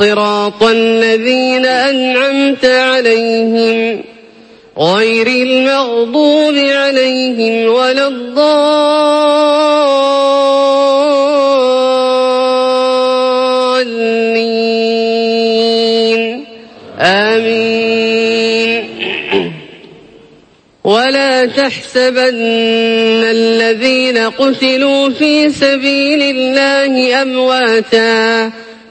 صراط الذين أنعمت عليهم غير المغضوب عليهم ولا الضالين. آمين. ولا تحسبن الذين قتلوا في سبيل الله أمواتاً.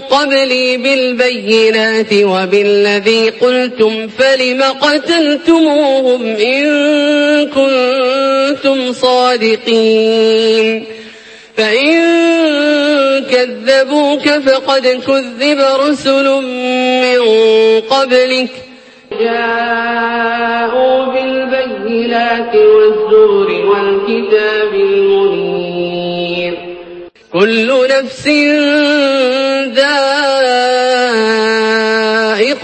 قبلي بالبينات وبالذي قلتم فلم قتلتموهم إن كنتم صادقين. فإن كذبوك فقد كذب رسل من قبلك. جاءوا بالبينات والزور والكتاب المنير. كل نفس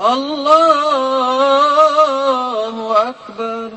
الله أكبر.